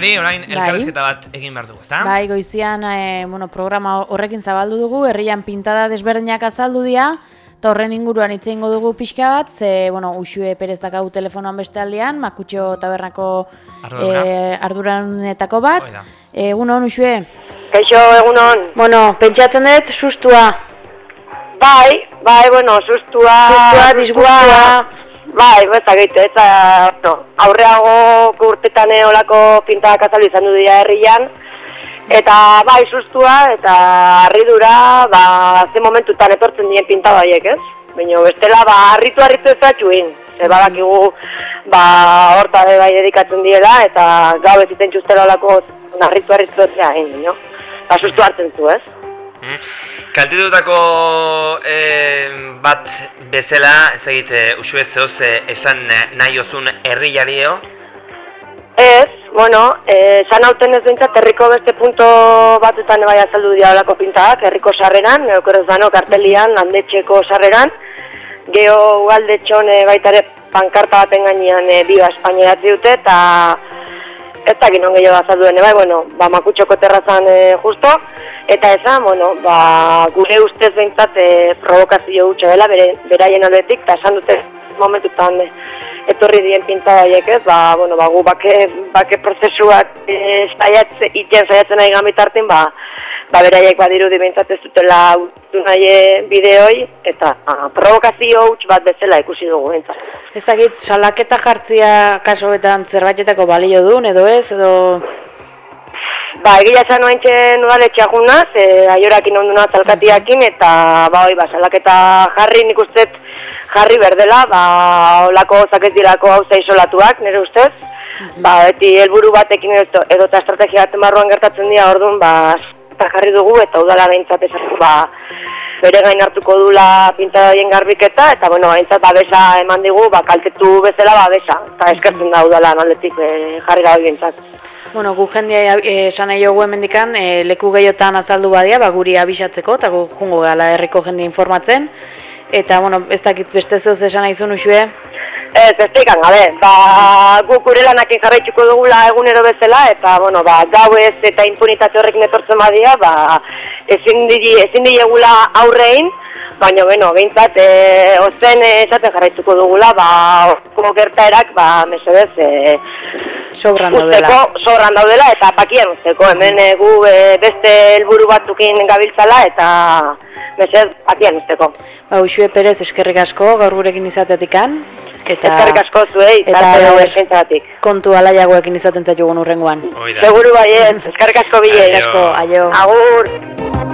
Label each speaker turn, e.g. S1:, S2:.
S1: Marinari, orain
S2: Bai.
S1: elkarrezketa bat egin behar dugu, ezta?
S2: Bai, goizian e, bueno, programa horrekin zabaldu dugu, herrian pintada desberdinak azaldu dira, eta horren inguruan hitz dugu pixka bat, ze, bueno, Uxue Perez dakau telefonoan beste aldean, Makutxo tabernako
S1: Ardura.
S2: e, arduranetako bat.
S1: Hoi da.
S2: Egunon, Uxue?
S3: Kaixo, egunon.
S2: Bueno, pentsatzen dut, sustua.
S3: Bai, bai, bueno, sustua...
S2: Sustua, disgustua.
S3: Bai, bezagit, eta no, aurreago urtetan olako pintak azaldu izan du dira herrian. Eta bai, sustua eta harridura, ba, ze momentutan etortzen dien pinta baiek, ez? Baina bestela, ba, harritu harritu ez zatxuin. Ze badakigu, ba, horta bai dedikatzen diela, eta gau ez iten txustela olako harritu harritu ez zain, no? Ba, sustu hartzen zu, ez?
S1: Mm. Kaltetutako eh, bat bezala, ez egite, usue zehoz eh, esan nahi ozun herriario,
S3: Ez, bueno, eh, esan hauten ez bintzat, herriko beste punto batutan bai azaldu dira olako pintak, herriko sarreran, neokorez dano kartelian, landetxeko sarreran, geho galdetxon e, baitare pankarta baten gainean e, biba espainieratzi dute, eta ez dakit non gehiago azaldu dene, bai, bueno, ba, makutxoko terrazan e, justo, eta esan, bueno, ba, gure ustez behintzat e, provokazio gutxe dela, bere, beraien aldetik, eta esan dute momentutan e, etorri dien pinta baiek ez, ba, bueno, ba, gu bake, bake prozesuak e, saiatze, iten saiatzen nahi gamitartin, ba, ba, beraiek badirudi behintzat ez dutela utu nahi e, bideoi, eta ah, provokazio huts bat bezala ikusi dugu behintzat.
S2: Ez dakit, salaketa jartzia kasoetan zerbaitetako balio duen, edo ez, edo...
S3: Ba, egia esan noain txen udaletxea junaz, e, aiorakin onduna zalkatiakin, eta ba, oi, ba, salaketa jarri nik ustez jarri berdela, ba, olako zakez dirako hauza isolatuak, nire ustez. Ba, beti helburu batekin edo, edo eta estrategia baten barruan gertatzen dira, orduan, ba, eta jarri dugu, eta udala behintzat esan, ba, bere gain hartuko dula pintadoien garbiketa, eta, bueno, behintzat, babesa eman digu, ba, kaltetu bezala babesa, eta eskertzen da udala aldetik e, jarri da hori behintzat.
S2: Bueno, gu jendia eh, esan nahi jogu hemendikan, eh, leku gehiotan azaldu badia, ba, guri abisatzeko, eta gu jungo gala herriko jende informatzen. Eta, bueno, ez dakit beste zehoz esan nahi zuen usue.
S3: Ez, ez gabe, ba, guk gure lanakin jarraituko dugula egunero bezala, eta, bueno, ba, gauez eta impunitate horrekin etortzen badia, ba, ezin digi, ezin digegula aurrein, baina, bueno, behintzat, e, ozen esaten jarraituko dugula, ba, orko gertaerak, ba, mesedez, e,
S2: Sobran
S3: usteko,
S2: daudela.
S3: sobran daudela, eta pakian usteko, hemen e, gu e, beste helburu batzukin gabiltzala, eta, mesedez, pakian usteko.
S2: Ba, usue Perez eskerrik asko, gaur gurekin izatetikan. Eta,
S3: Eskerrik asko zuei,
S2: eta
S3: tarte hau
S2: ber-
S3: eskaintzatik.
S2: kontu alaiagoekin izaten zaitugun urrengoan.
S3: Seguru baiet, eskerrik asko bilei.
S1: Aio.
S2: Asko, aio.
S3: Agur!